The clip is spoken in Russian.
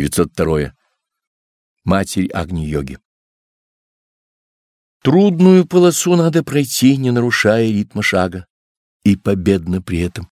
902. Матерь Агни-йоги. Трудную полосу надо пройти, не нарушая ритма шага, и победно при этом.